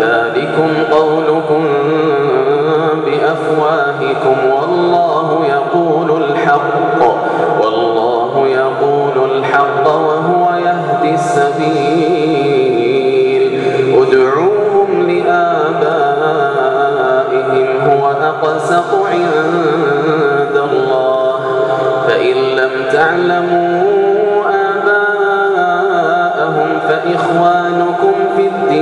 ذلكم قولكم بأفواهكم والله يقول الحق والله يقول الحق وهو يهدي السبيل. ادعوهم لآبائهم هو أقسط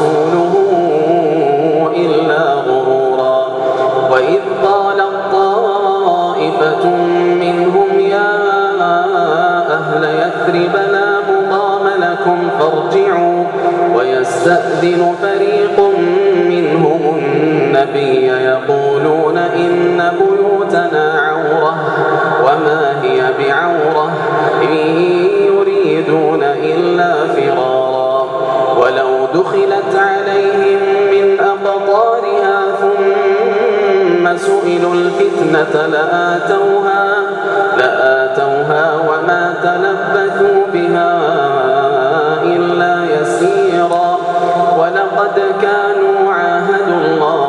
ورسوله إلا غرورا. وإذ قالت طائفة منهم يا أهل يثرب لا مقام لكم فارجعوا. ويستأذن فريق منهم النبي يقولون سئلوا الفتنة لآتوها لآتوها وما تلبثوا بها إلا يسيرا. ولقد كانوا عاهدوا الله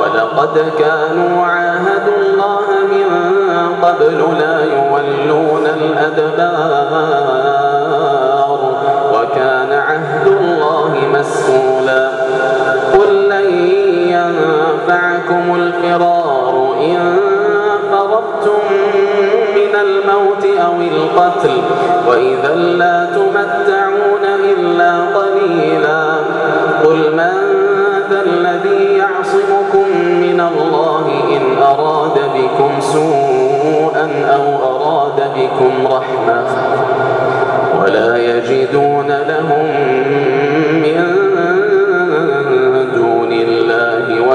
ولقد كانوا عاهدوا الله من قبل لا يولون الأدبار. وكان عهد الله مسؤولا. ينفعكم الفرار إن فرضتم من الموت أو القتل وإذا لا تمتعون إلا قليلا قل من ذا الذي يعصمكم من الله إن أراد بكم سوءا أو أراد بكم رحمة ولا يجدون لهم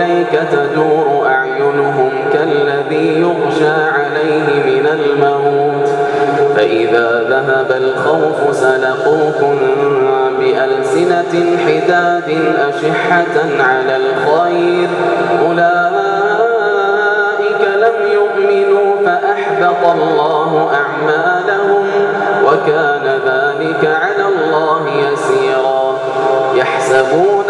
إليك تدور أعينهم كالذي يغشى عليه من الموت. فإذا ذهب الخوف سلقوكم بألسنة حداد أشحة على الخير. أولئك لم يؤمنوا فأحبط الله أعمالهم وكان ذلك على الله يسيرا. يحسبون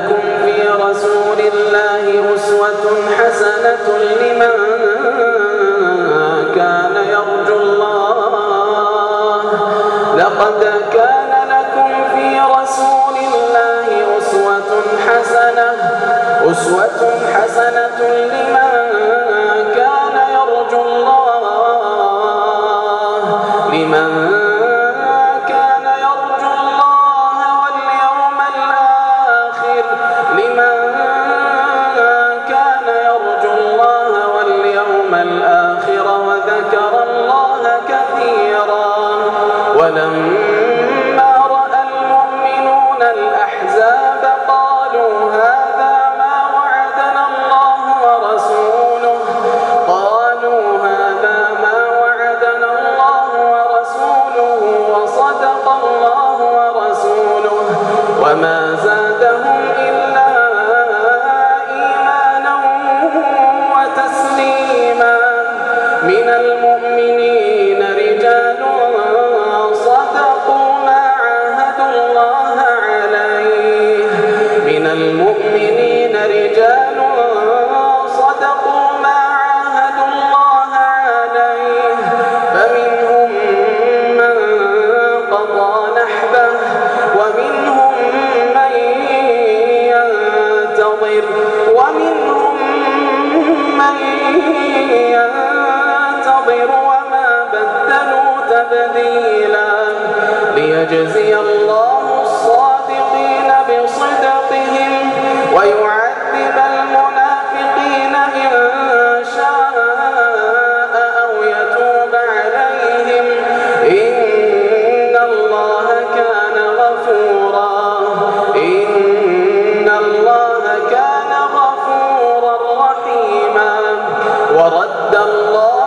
رسول الله أسوة حسنة لمن من المؤمنين. ليجزي الله الصادقين بصدقهم ويعذب المنافقين إن شاء أو يتوب عليهم. إن الله كان غفورا. إن الله كان غفورا رحيما. ورد الله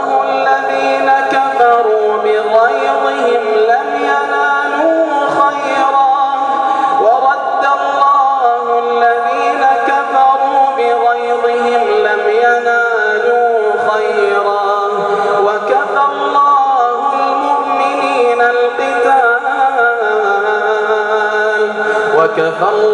وكفى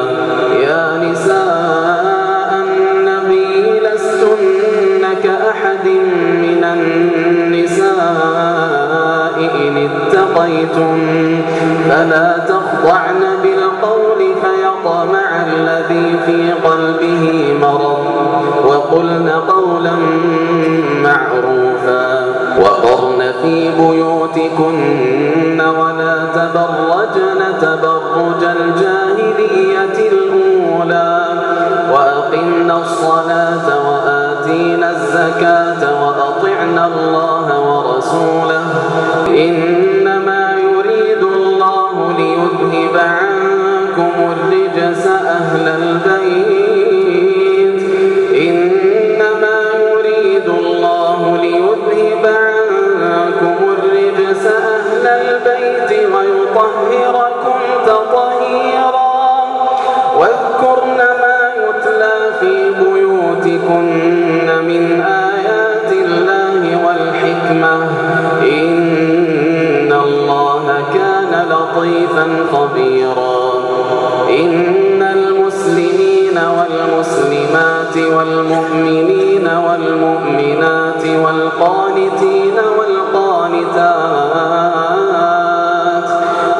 والمؤمنين والمؤمنات والقانتين والقانتات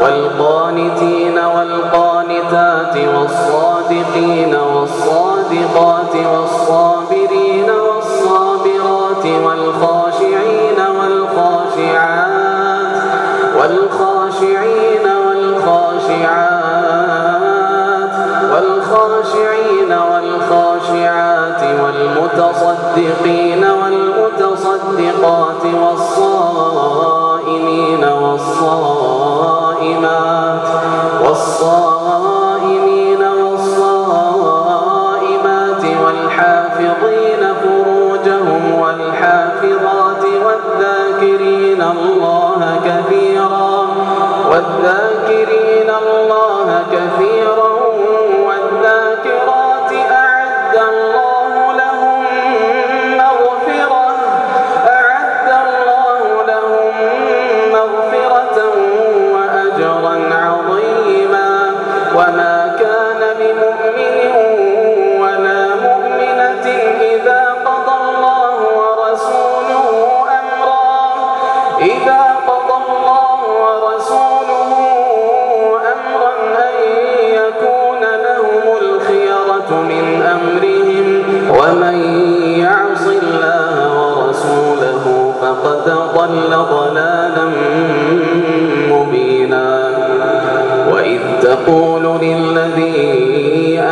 والقانتين والقانتات والصادقين والصادقات والصابرين والخاشعين والخاشعات والمتصدقين والمتصدقات والصائمين والصائمات والصائمين والصائمات والحافظين فروجهم والحافظات والذاكرين الله كثيرا والذاكرين الله كثيرا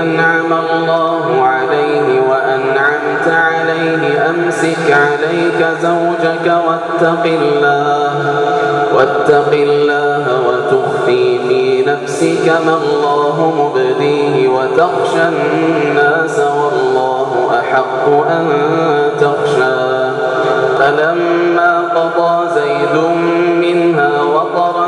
أنعم الله عليه وأنعمت عليه. أمسك عليك زوجك واتق الله واتق الله وتخفي في نفسك ما الله مبديه وتخشى الناس والله أحق أن تخشى. فلما قضى زيد منها وطرا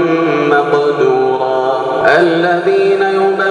الذين يبلغون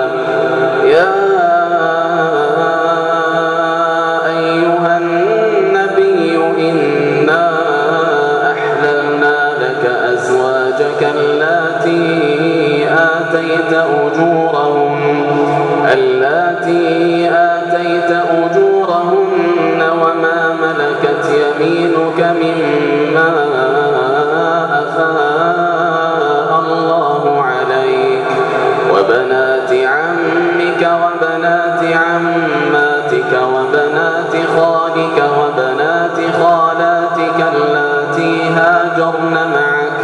عماتك وبنات خالك وبنات خالاتك اللاتي هاجرن معك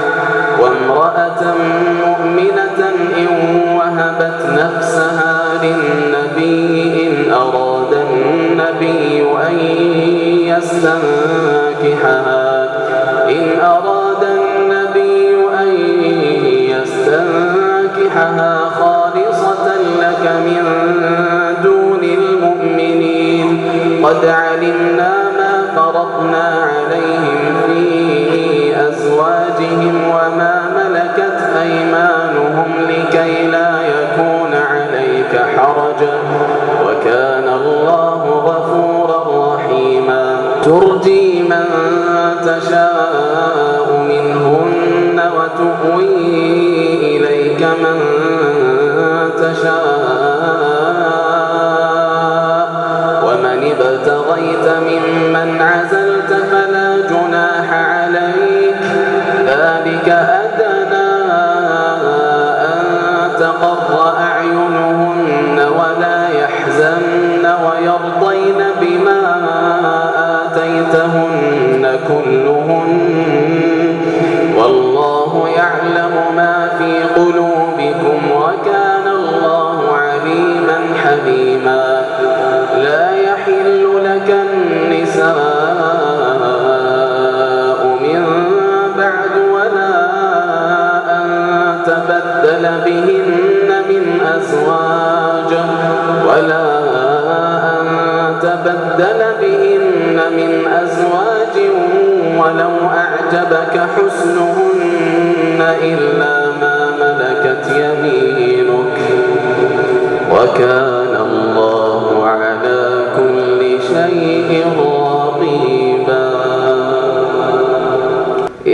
وامرأة مؤمنة إن وهبت نفسها للنبي إن أراد النبي أن يستنكحها قد علمنا ما فرضنا عليهم في أزواجهم وما ملكت أيمانهم لكي لا يكون عليك حرجا وكان الله غفورا رحيما ترجي من تشاء منهن وتؤوي إليك من تشاء ابتغيت ممن عزا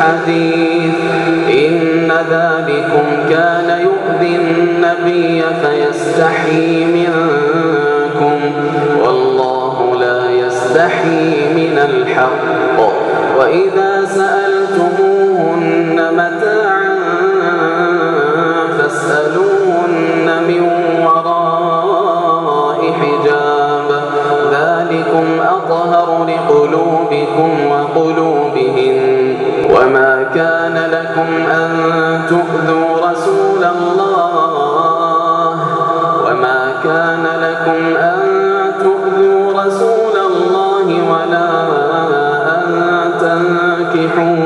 حديث إن ذلكم كان يؤذي النبي فيستحي منكم. والله لا يستحي من الحق. وإذا رسول الله وما كان لكم أن تؤذوا رسول الله ولا أن تنكحوا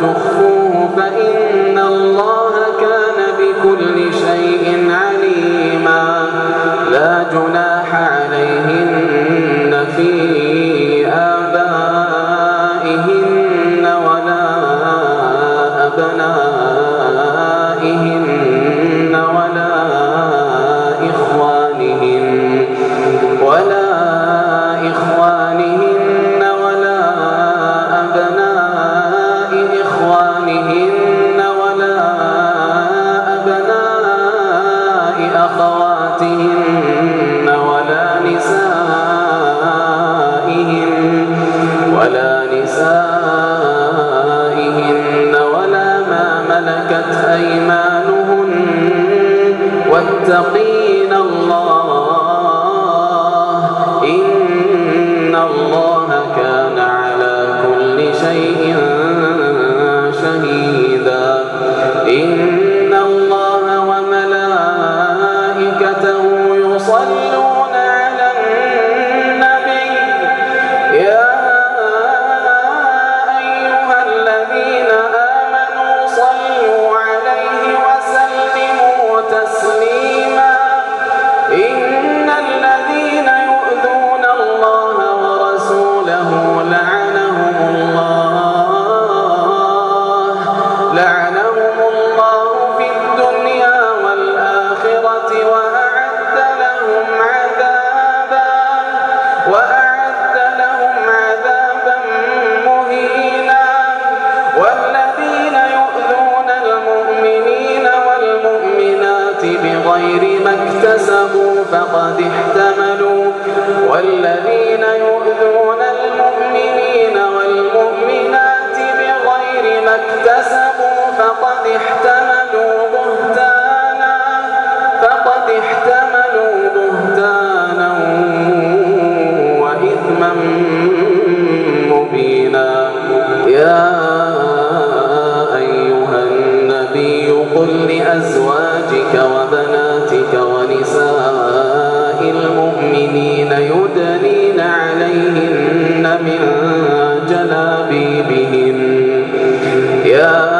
تخفوه فإن الله كان بكل شيء عليما. لا جناح عليهن فيه جلابيبهم. يا